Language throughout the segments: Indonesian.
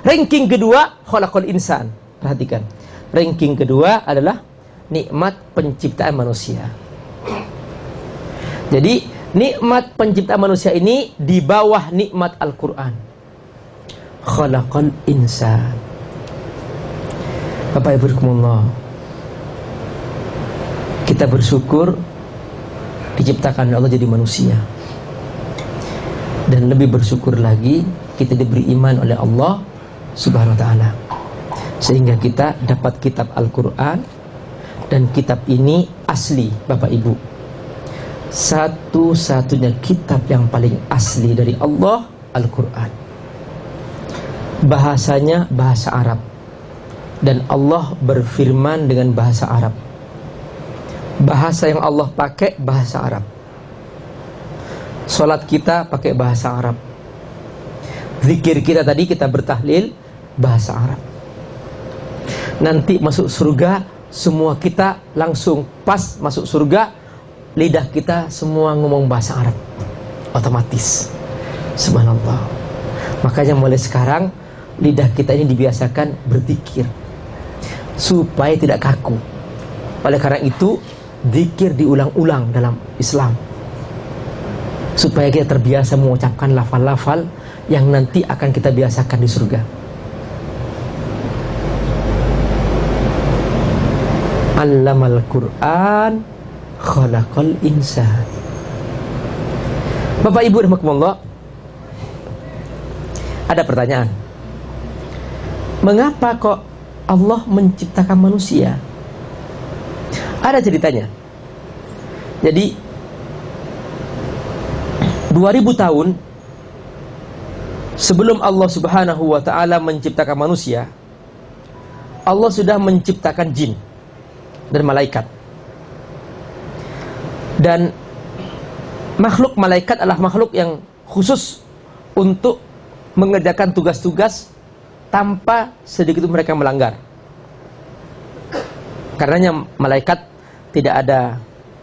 Ranking kedua khalaqal insan. Perhatikan. Ranking kedua adalah nikmat penciptaan manusia. Jadi, nikmat penciptaan manusia ini di bawah nikmat Al-Qur'an. Khalaqal insan. Bapak Ibu Allah. Kita bersyukur diciptakan Allah jadi manusia. Dan lebih bersyukur lagi kita diberi iman oleh Allah Subhanahu wa taala. Sehingga kita dapat kitab Al-Qur'an dan kitab ini asli Bapak Ibu. Satu-satunya kitab yang paling asli dari Allah Al-Qur'an. Bahasanya bahasa Arab. Dan Allah berfirman dengan bahasa Arab. Bahasa yang Allah pakai bahasa Arab. Salat kita pakai bahasa Arab. Zikir kita tadi kita bertahlil bahasa Arab. Nanti masuk surga semua kita langsung pas masuk surga lidah kita semua ngomong bahasa Arab. Otomatis. Subhanallah. Makanya mulai sekarang lidah kita ini dibiasakan berzikir. Supaya tidak kaku. Oleh karena itu zikir diulang-ulang dalam Islam supaya kita terbiasa mengucapkan lafal-lafal yang nanti akan kita biasakan di surga Allamal Quran khalaqal insan. Bapak Ibu rahimakumullah. Ada pertanyaan. Mengapa kok Allah menciptakan manusia? Ada ceritanya. Jadi 2000 tahun sebelum Allah Subhanahu wa taala menciptakan manusia, Allah sudah menciptakan jin dan malaikat. Dan makhluk malaikat adalah makhluk yang khusus untuk mengerjakan tugas-tugas tanpa sedikit mereka melanggar. Karenanya malaikat tidak ada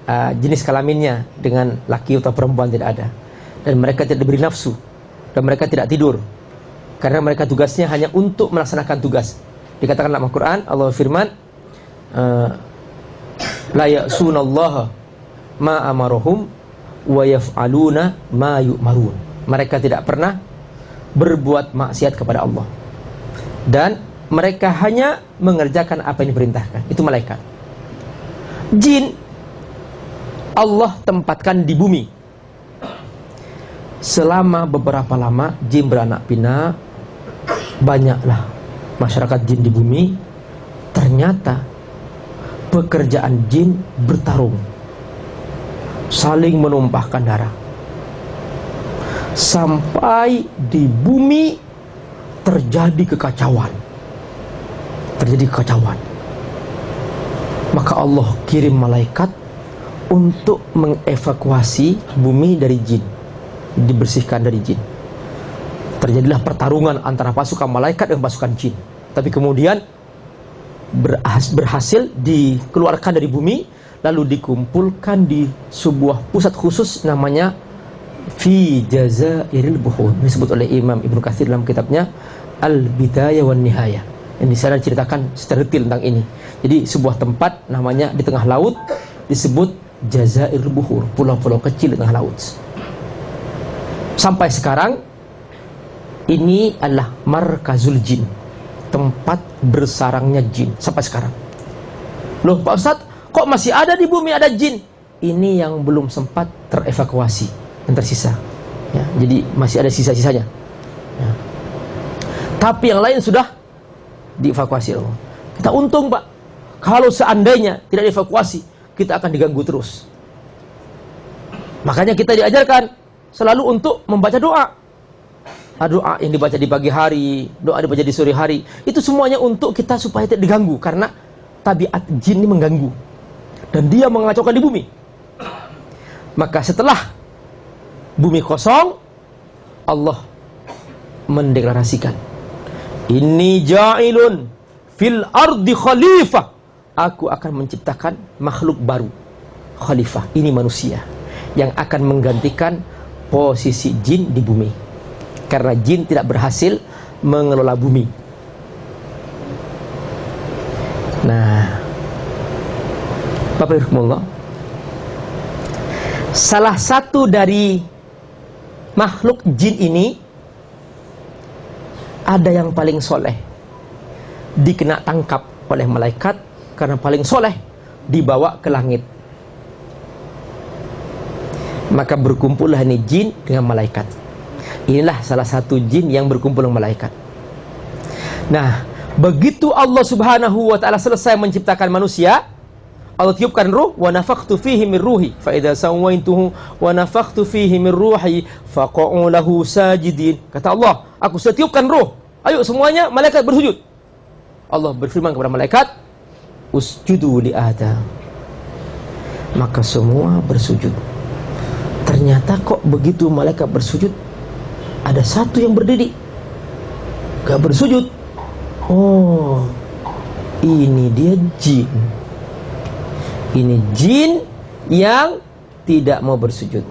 uh, jenis kelaminnya dengan laki atau perempuan tidak ada. Dan mereka tidak diberi nafsu dan mereka tidak tidur. Karena mereka tugasnya hanya untuk melaksanakan tugas. Dikatakan dalam Al-Qur'an Allah firman uh, la ya'sunallaha ma amarohum wa yaf'aluna ma yu'marun. Mereka tidak pernah berbuat maksiat kepada Allah. Dan mereka hanya mengerjakan apa yang diperintahkan. Itu malaikat. Jin Allah tempatkan di bumi. Selama beberapa lama jin beranak pinak, banyaklah masyarakat jin di bumi. Ternyata pekerjaan jin bertarung saling menumpahkan darah. Sampai di bumi terjadi kekacauan. Terjadi kekacauan. Maka Allah kirim malaikat untuk mengevakuasi bumi dari jin dibersihkan dari jin. Terjadilah pertarungan antara pasukan malaikat dan pasukan jin. Tapi kemudian berhasil dikeluarkan dari bumi lalu dikumpulkan di sebuah pusat khusus namanya fi jazairil buhur disebut oleh Imam Ibnu Katsir dalam kitabnya Al Bidayah wan Nihayah yang di sana ceritakan secara detail tentang ini. Jadi sebuah tempat namanya di tengah laut disebut Jazairul Buhur pulau-pulau kecil di tengah laut sampai sekarang ini adalah markazul jin tempat bersarangnya jin sampai sekarang. Loh Pak Ustadz, kok masih ada di bumi ada jin? Ini yang belum sempat terevakuasi yang tersisa. Ya, jadi masih ada sisa-sisanya. Ya. Tapi yang lain sudah dievakuasi Allah. Kita untung Pak. Kalau seandainya tidak dievakuasi, kita akan diganggu terus. Makanya kita diajarkan selalu untuk membaca doa doa yang dibaca di pagi hari, doa dibaca di sore hari, itu semuanya untuk kita supaya tidak diganggu karena tabiat jin ini mengganggu dan dia mengacaukan di bumi. Maka setelah bumi kosong, Allah mendeklarasikan, "Ini ja'ilun fil ardi khalifah." Aku akan menciptakan makhluk baru, khalifah. Ini manusia yang akan menggantikan posisi jin di bumi karena jin tidak berhasil mengelola bumi. Nah, Bapak Ibu salah satu dari makhluk jin ini ada yang paling soleh dikena tangkap oleh malaikat karena paling soleh dibawa ke langit maka berkumpullah ini jin dengan malaikat. Inilah salah satu jin yang berkumpul dengan malaikat. Nah begitu Allah subhanahu wa ta'ala selesai menciptakan manusia Allah tiupkan ruh wa nafakhtu fihi min ruhi fa idza sawaituhu wa nafakhtu fihi min ruhi faqa'u lahu sajidin. Kata Allah aku sudah tiupkan ruh. Ayo semuanya malaikat bersujud. Allah berfirman kepada malaikat usjudu li adam maka semua bersujud ternyata kok begitu malaikat bersujud ada satu yang berdiri gak bersujud oh ini dia jin ini jin yang tidak mau bersujud.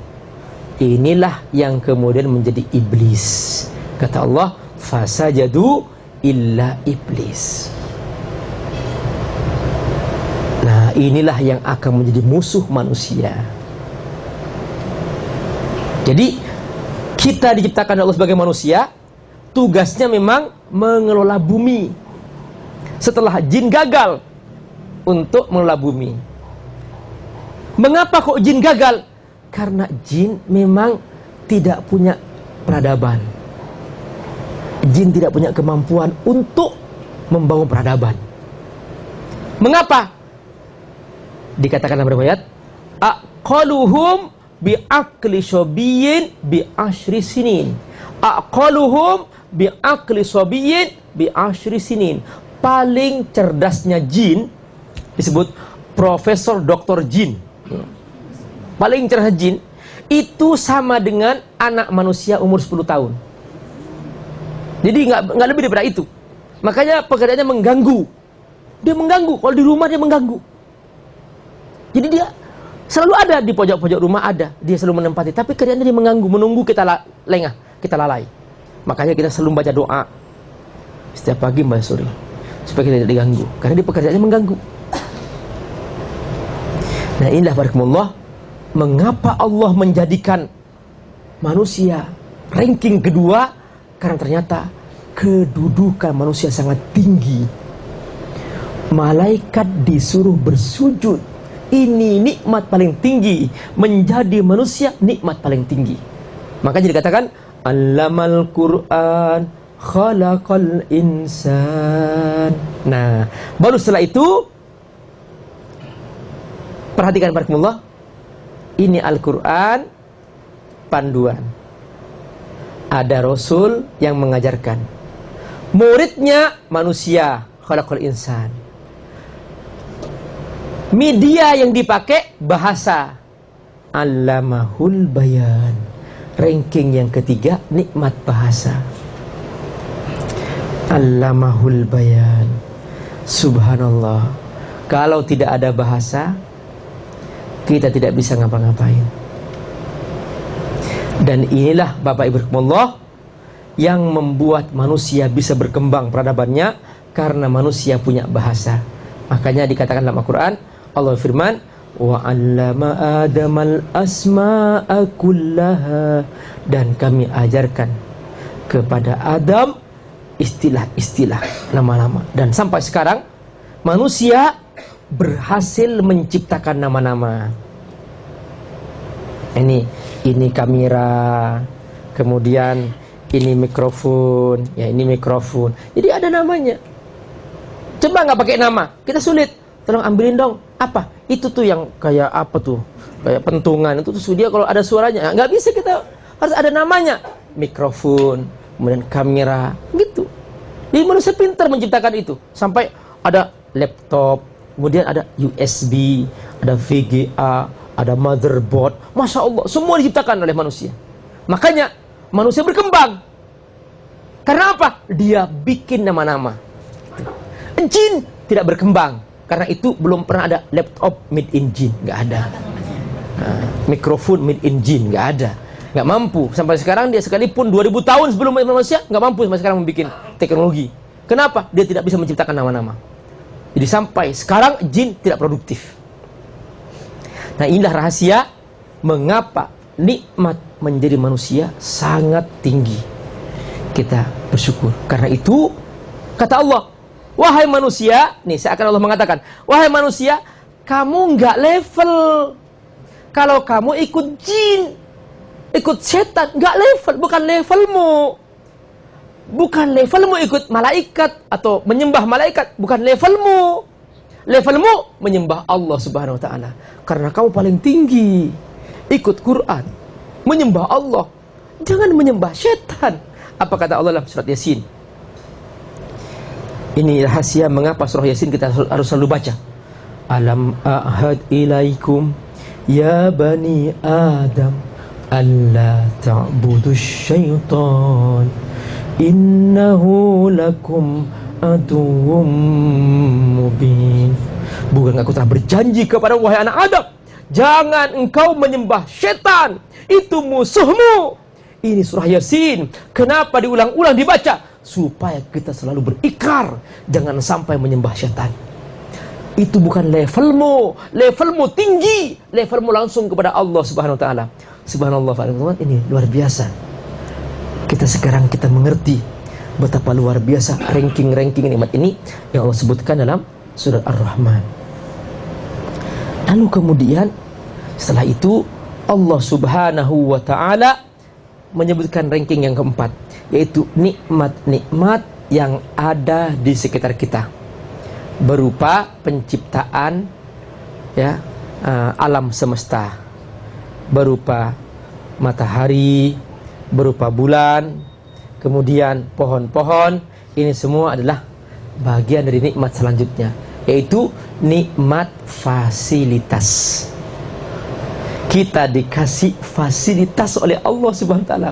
Inilah yang kemudian menjadi iblis. Kata Allah, fasajadu illa iblis. Nah, inilah yang akan menjadi musuh manusia. Jadi, kita diciptakan Allah sebagai manusia, tugasnya memang mengelola bumi. Setelah jin gagal untuk mengelola bumi. Mengapa kok jin gagal? Karena jin memang tidak punya peradaban. Jin tidak punya kemampuan untuk membangun peradaban. Mengapa? Dikatakan dalam riwayat, aqaluhum bi akli sobiyin bi ashri sinin. Aqaluhum bi akli sobiyin bi ashri sinin. Paling cerdasnya jin disebut Profesor Doktor Jin paling cerdas jin itu sama dengan anak manusia umur 10 tahun. Jadi nggak nggak lebih daripada itu. Makanya pekerjaannya mengganggu. Dia mengganggu. Kalau di rumah dia mengganggu. Jadi dia selalu ada di pojok-pojok rumah ada. Dia selalu menempati. Tapi kerjanya dia mengganggu, menunggu kita lengah, kita lalai. Makanya kita selalu baca doa setiap pagi mbak sore supaya kita tidak diganggu. Karena dia pekerjaannya mengganggu. Nah inilah barakumullah mengapa Allah menjadikan manusia ranking kedua karena ternyata kedudukan manusia sangat tinggi. Malaikat disuruh bersujud. Ini nikmat paling tinggi. Menjadi manusia nikmat paling tinggi. Makanya dikatakan Allamal Quran khalaqal insan. Nah, baru setelah itu Perhatikan barakumullah. Ini Al-Qur'an panduan. Ada rasul yang mengajarkan. Muridnya manusia, khalaqal insan. Media yang dipakai bahasa. Allamahul bayan. Ranking yang ketiga nikmat bahasa. Allamahul bayan. Subhanallah. Kalau tidak ada bahasa, kita tidak bisa ngapa-ngapain. Dan inilah Bapak Ibu Allah yang membuat manusia bisa berkembang peradabannya karena manusia punya bahasa. Makanya dikatakan dalam Al-Qur'an Allah firman wa 'allama adamal asma'a kullaha dan kami ajarkan kepada Adam istilah-istilah nama-nama dan sampai sekarang manusia berhasil menciptakan nama-nama. Ini ini kamera, kemudian ini mikrofon, ya ini mikrofon. Jadi ada namanya. Coba nggak pakai nama, kita sulit. Tolong ambilin dong. Apa? Itu tuh yang kayak apa tuh? Kayak pentungan itu tuh dia kalau ada suaranya nggak bisa kita harus ada namanya. Mikrofon, kemudian kamera, gitu. Jadi manusia pintar menciptakan itu sampai ada laptop, Kemudian ada USB, ada VGA, ada motherboard. Masya Allah, semua diciptakan oleh manusia. Makanya manusia berkembang. Karena apa? Dia bikin nama-nama. Jin tidak berkembang. Karena itu belum pernah ada laptop made in jin. Nggak ada. Nah, mikrofon made in jin. Nggak ada. Nggak mampu. Sampai sekarang dia sekalipun 2000 tahun sebelum manusia, nggak mampu sampai sekarang membuat teknologi. Kenapa? Dia tidak bisa menciptakan nama-nama. Jadi sampai sekarang jin tidak produktif. Nah inilah rahasia mengapa nikmat menjadi manusia sangat tinggi. Kita bersyukur. Karena itu kata Allah, wahai manusia, nih saya akan Allah mengatakan, wahai manusia, kamu nggak level. Kalau kamu ikut jin, ikut setan, nggak level, bukan levelmu. Bukan levelmu ikut malaikat atau menyembah malaikat, bukan levelmu. Levelmu menyembah Allah Subhanahu wa taala. Karena kamu paling tinggi. Ikut Quran, menyembah Allah. Jangan menyembah setan. Apa kata Allah dalam surat Yasin? Ini rahasia mengapa surah Yasin kita harus selalu baca. Alam ahad ilaikum ya bani Adam alla ta'budu syaitan. Innahu lakum aduwwum mubin. Bukan aku telah berjanji kepada wahai anak Adam jangan engkau menyembah syaitan. Itu musuhmu. Ini surah Yasin. Kenapa diulang-ulang dibaca supaya kita selalu berikrar jangan sampai menyembah syaitan. Itu bukan levelmu. Levelmu tinggi. Levelmu langsung kepada Allah subhanahu wa ta'ala. Subhanallah ini luar biasa. Kita sekarang kita mengerti betapa luar biasa ranking-ranking nikmat ini yang Allah sebutkan dalam surat Ar-Rahman. Lalu kemudian setelah itu Allah Subhanahu wa taala menyebutkan ranking yang keempat yaitu nikmat-nikmat yang ada di sekitar kita. Berupa penciptaan ya uh, alam semesta. Berupa matahari, berupa bulan, kemudian pohon-pohon, ini semua adalah bagian dari nikmat selanjutnya, yaitu nikmat fasilitas. Kita dikasih fasilitas oleh Allah Subhanahu wa taala.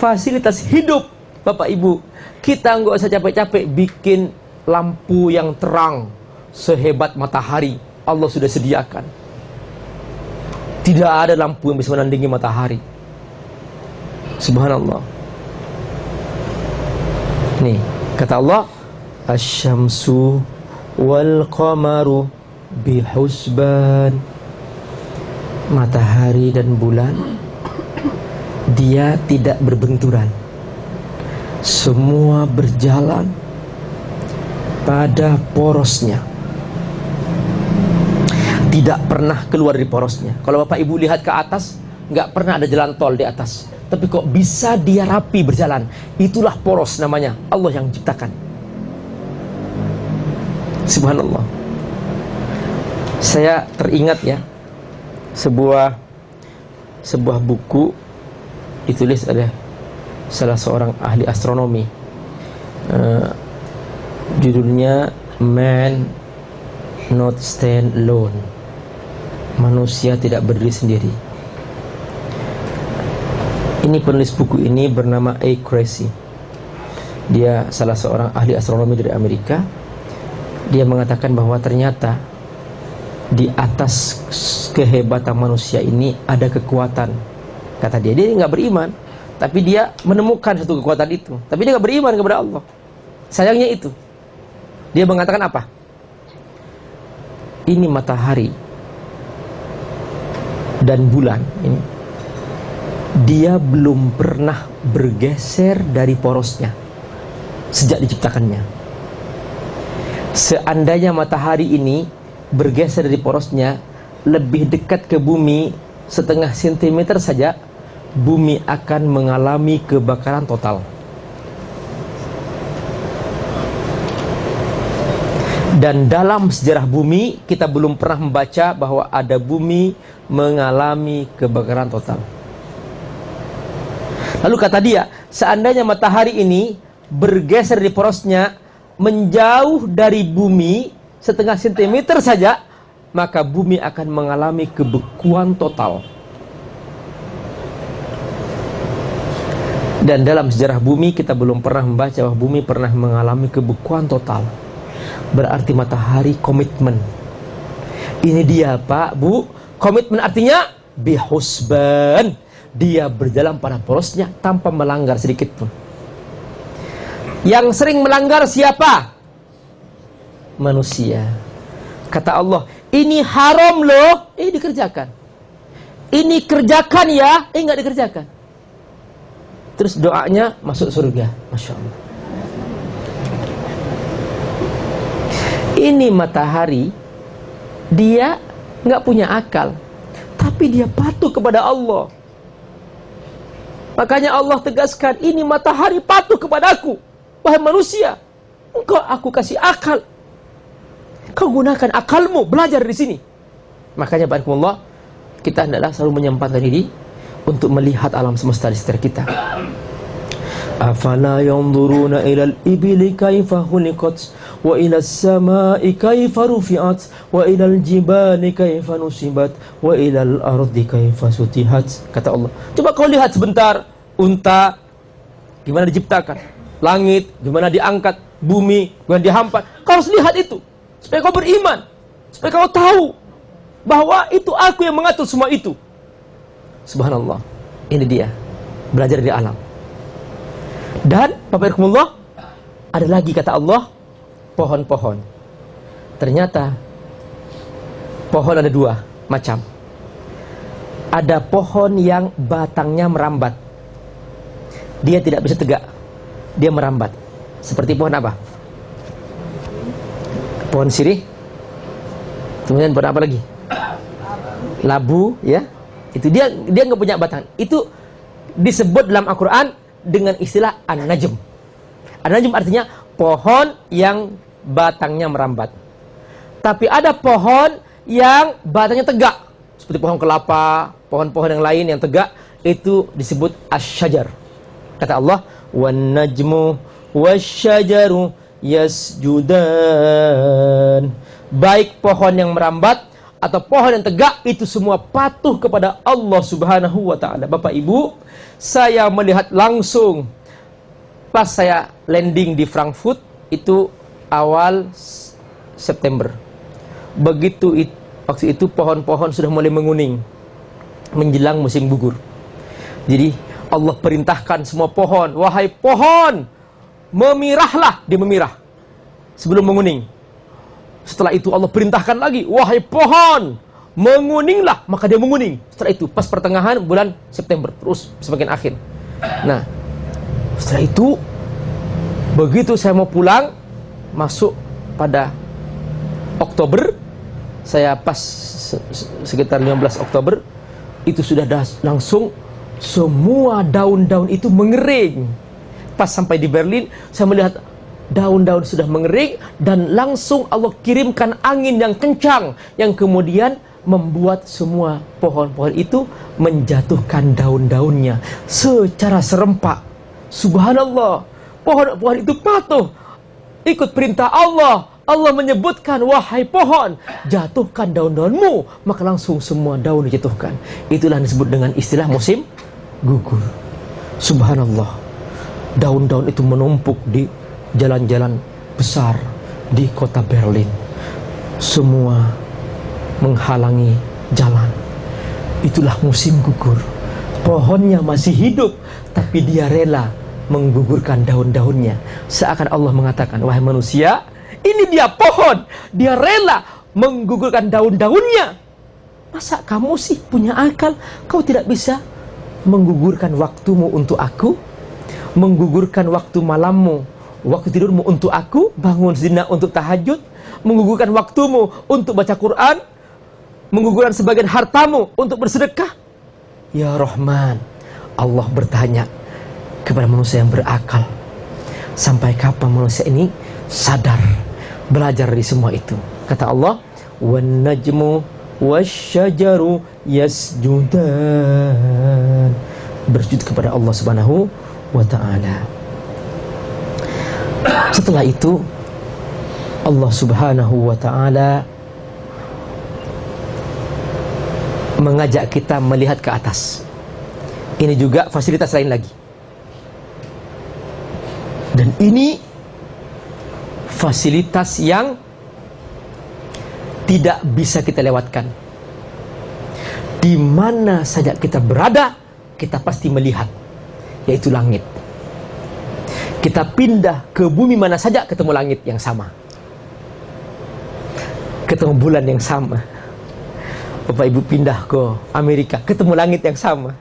Fasilitas hidup, Bapak Ibu. Kita nggak usah capek-capek bikin lampu yang terang sehebat matahari. Allah sudah sediakan tidak ada lampu yang bisa menandingi matahari. Subhanallah. Nih, kata Allah, "Asy-syamsu wal qamaru bihusban." Matahari dan bulan dia tidak berbenturan. Semua berjalan pada porosnya tidak pernah keluar dari porosnya. Kalau Bapak Ibu lihat ke atas, nggak pernah ada jalan tol di atas. Tapi kok bisa dia rapi berjalan? Itulah poros namanya. Allah yang ciptakan. Subhanallah. Saya teringat ya sebuah sebuah buku ditulis oleh salah seorang ahli astronomi. Uh, judulnya Man Not Stand Alone manusia tidak berdiri sendiri. Ini penulis buku ini bernama A. Crazy. Dia salah seorang ahli astronomi dari Amerika. Dia mengatakan bahwa ternyata di atas kehebatan manusia ini ada kekuatan. Kata dia, dia nggak beriman, tapi dia menemukan satu kekuatan itu. Tapi dia nggak beriman kepada Allah. Sayangnya itu. Dia mengatakan apa? Ini matahari dan bulan ini dia belum pernah bergeser dari porosnya sejak diciptakannya. Seandainya matahari ini bergeser dari porosnya lebih dekat ke bumi setengah sentimeter saja, bumi akan mengalami kebakaran total. Dan dalam sejarah bumi kita belum pernah membaca bahwa ada bumi mengalami kebakaran total. Lalu kata dia, seandainya matahari ini bergeser di porosnya menjauh dari bumi setengah sentimeter saja, maka bumi akan mengalami kebekuan total. Dan dalam sejarah bumi kita belum pernah membaca bahwa bumi pernah mengalami kebekuan total. Berarti matahari komitmen. Ini dia Pak, Bu, Komitmen artinya bihusban. Dia berjalan pada porosnya tanpa melanggar sedikit pun. Yang sering melanggar siapa? Manusia. Kata Allah, ini haram loh, eh dikerjakan. Ini kerjakan ya, eh nggak dikerjakan. Terus doanya masuk surga, masya Allah. Ini matahari, dia nggak punya akal, tapi dia patuh kepada Allah. Makanya Allah tegaskan, ini matahari patuh kepadaku. Wahai manusia, engkau aku kasih akal. Kau gunakan akalmu, belajar di sini. Makanya barakallah, kita hendaklah selalu menyempatkan diri untuk melihat alam semesta di sekitar kita. Afala yanzuruna ila al-ibili kaifa khuliqat wa ila as-sama'i kaifa rufi'at wa ila al-jibali kaifa nusibat wa ila al-ardi kaifa sutihat kata Allah. Coba kau lihat sebentar unta gimana diciptakan langit, gimana diangkat, bumi, gimana dihampat. Kau harus lihat itu. Supaya kau beriman. Supaya kau tahu bahwa itu aku yang mengatur semua itu. Subhanallah. Ini dia. Belajar di alam. Dan, Bapak Irkumullah, ada lagi kata Allah, pohon-pohon. Ternyata, pohon ada dua macam. Ada pohon yang batangnya merambat. Dia tidak bisa tegak dia merambat. Seperti pohon apa? Pohon sirih. Kemudian pohon apa lagi? Labu, ya. Itu dia dia nggak punya batang. Itu disebut dalam Al-Qur'an dengan istilah an-najm. An-najm artinya pohon yang batangnya merambat. Tapi ada pohon yang batangnya tegak. Seperti pohon kelapa, pohon-pohon yang lain yang tegak itu disebut asyajar. Kata Allah, wan najmu wasyajaru yasjudan baik pohon yang merambat atau pohon yang tegak itu semua patuh kepada Allah Subhanahu wa taala. Bapak Ibu, saya melihat langsung pas saya landing di Frankfurt itu awal September. Begitu it, waktu itu pohon-pohon sudah mulai menguning menjelang musim gugur. Jadi Allah perintahkan semua pohon, wahai pohon, memirahlah, dia memirah sebelum menguning. Setelah itu Allah perintahkan lagi, wahai pohon, menguninglah, maka dia menguning. Setelah itu pas pertengahan bulan September, terus semakin akhir. Nah, setelah itu begitu saya mau pulang masuk pada Oktober, saya pas sekitar 15 Oktober itu sudah langsung semua daun-daun itu mengering. Pas sampai di Berlin, saya melihat daun-daun sudah mengering dan langsung Allah kirimkan angin yang kencang yang kemudian membuat semua pohon-pohon itu menjatuhkan daun-daunnya secara serempak. Subhanallah, pohon-pohon itu patuh ikut perintah Allah. Allah menyebutkan, wahai pohon, jatuhkan daun-daunmu, maka langsung semua daun dijatuhkan. Itulah yang disebut dengan istilah musim gugur. Subhanallah. Daun-daun itu menumpuk di jalan-jalan besar di kota Berlin. Semua menghalangi jalan. Itulah musim gugur. Pohonnya masih hidup, tapi dia rela menggugurkan daun-daunnya. Seakan Allah mengatakan, wahai manusia, ini dia pohon, dia rela menggugurkan daun-daunnya. Masa kamu sih punya akal, kau tidak bisa menggugurkan waktumu untuk aku, menggugurkan waktu malammu, waktu tidurmu untuk aku, bangun zina untuk tahajud, menggugurkan waktumu untuk baca Quran, menggugurkan sebagian hartamu untuk bersedekah. Ya Rahman, Allah bertanya kepada manusia yang berakal, sampai kapan manusia ini sadar belajar dari semua itu? Kata Allah, "Wan najmu wasyajaru yasjudan. Bersujud kepada Allah Subhanahu wa taala. Setelah itu Allah Subhanahu wa taala mengajak kita melihat ke atas. Ini juga fasilitas lain lagi. Dan ini fasilitas yang tidak bisa kita lewatkan. Di mana saja kita berada, kita pasti melihat, yaitu langit. kita pindah ke bumi mana saja ketemu langit yang sama. Ketemu bulan yang sama. Bapak Ibu pindah ke Amerika ketemu langit yang sama.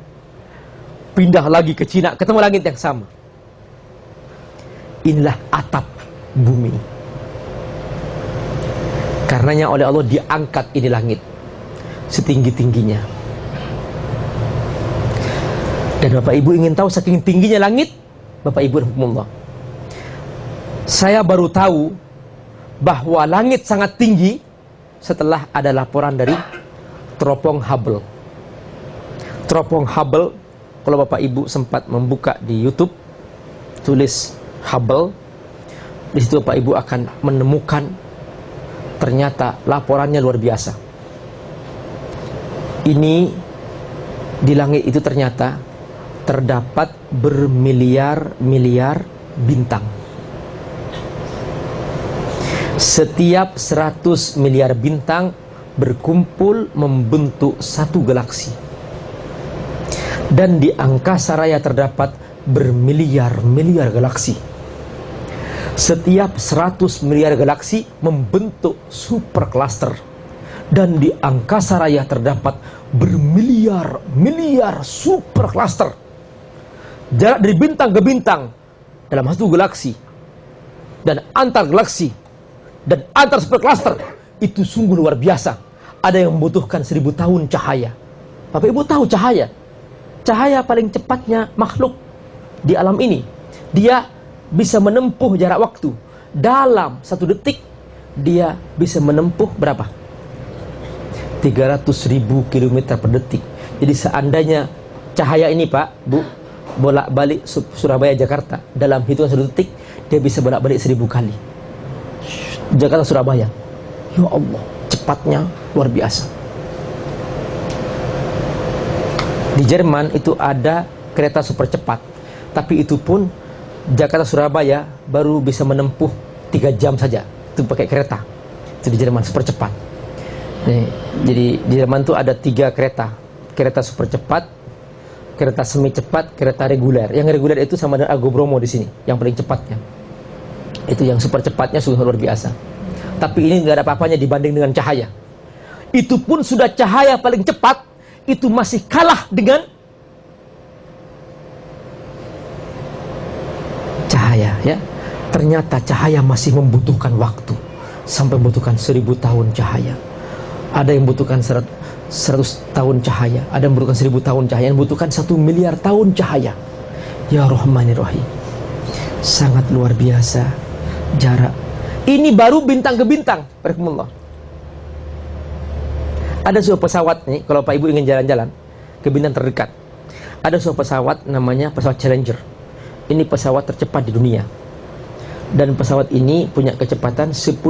Pindah lagi ke Cina ketemu langit yang sama. Inilah atap bumi. Karenanya oleh Allah diangkat ini langit setinggi-tingginya dan Bapak Ibu ingin tahu saking tingginya langit? Bapak Ibu Allah saya baru tahu bahwa langit sangat tinggi setelah ada laporan dari teropong Hubble. Teropong Hubble kalau Bapak Ibu sempat membuka di YouTube tulis Hubble di situ Bapak Ibu akan menemukan ternyata laporannya luar biasa. Ini di langit itu ternyata terdapat bermiliar-miliar bintang. Setiap 100 miliar bintang berkumpul membentuk satu galaksi. Dan di angkasa raya terdapat bermiliar-miliar galaksi. Setiap 100 miliar galaksi membentuk super cluster. Dan di angkasa raya terdapat bermiliar-miliar super cluster jarak dari bintang ke bintang dalam satu galaksi dan antar galaksi dan antar super cluster itu sungguh luar biasa. Ada yang membutuhkan seribu tahun cahaya. Bapak Ibu tahu cahaya? Cahaya paling cepatnya makhluk di alam ini. Dia bisa menempuh jarak waktu. Dalam satu detik dia bisa menempuh berapa? 300 ribu kilometer per detik. Jadi seandainya cahaya ini pak bu bolak balik Surabaya Jakarta. Dalam hitungan satu detik dia bisa bolak balik seribu kali. Jakarta Surabaya. Ya Allah cepatnya luar biasa. Di Jerman itu ada kereta super cepat. Tapi itu pun Jakarta Surabaya baru bisa menempuh tiga jam saja. Itu pakai kereta. Itu di Jerman super cepat. Jadi di Jerman tuh ada tiga kereta. Kereta super cepat kereta semi cepat kereta reguler. Yang reguler itu sama dengan Argo Bromo di sini yang paling cepatnya. Itu yang super cepatnya sudah luar biasa. Tapi ini nggak ada apa-apanya dibanding dengan cahaya. Itu pun sudah cahaya paling cepat itu masih kalah dengan cahaya ya. Ternyata cahaya masih membutuhkan waktu sampai membutuhkan seribu tahun cahaya. Ada yang membutuhkan seratus tahun cahaya. Ada yang membutuhkan seribu tahun cahaya. Yang membutuhkan satu miliar tahun cahaya. Ya rohmani rohim sangat luar biasa jarak. Ini baru bintang ke bintang. Barakumullah ada sebuah pesawat nih kalau Pak Ibu ingin jalan-jalan ke bintang terdekat. Ada sebuah pesawat namanya pesawat Challenger. Ini pesawat tercepat di dunia. Dan pesawat ini punya kecepatan 10.000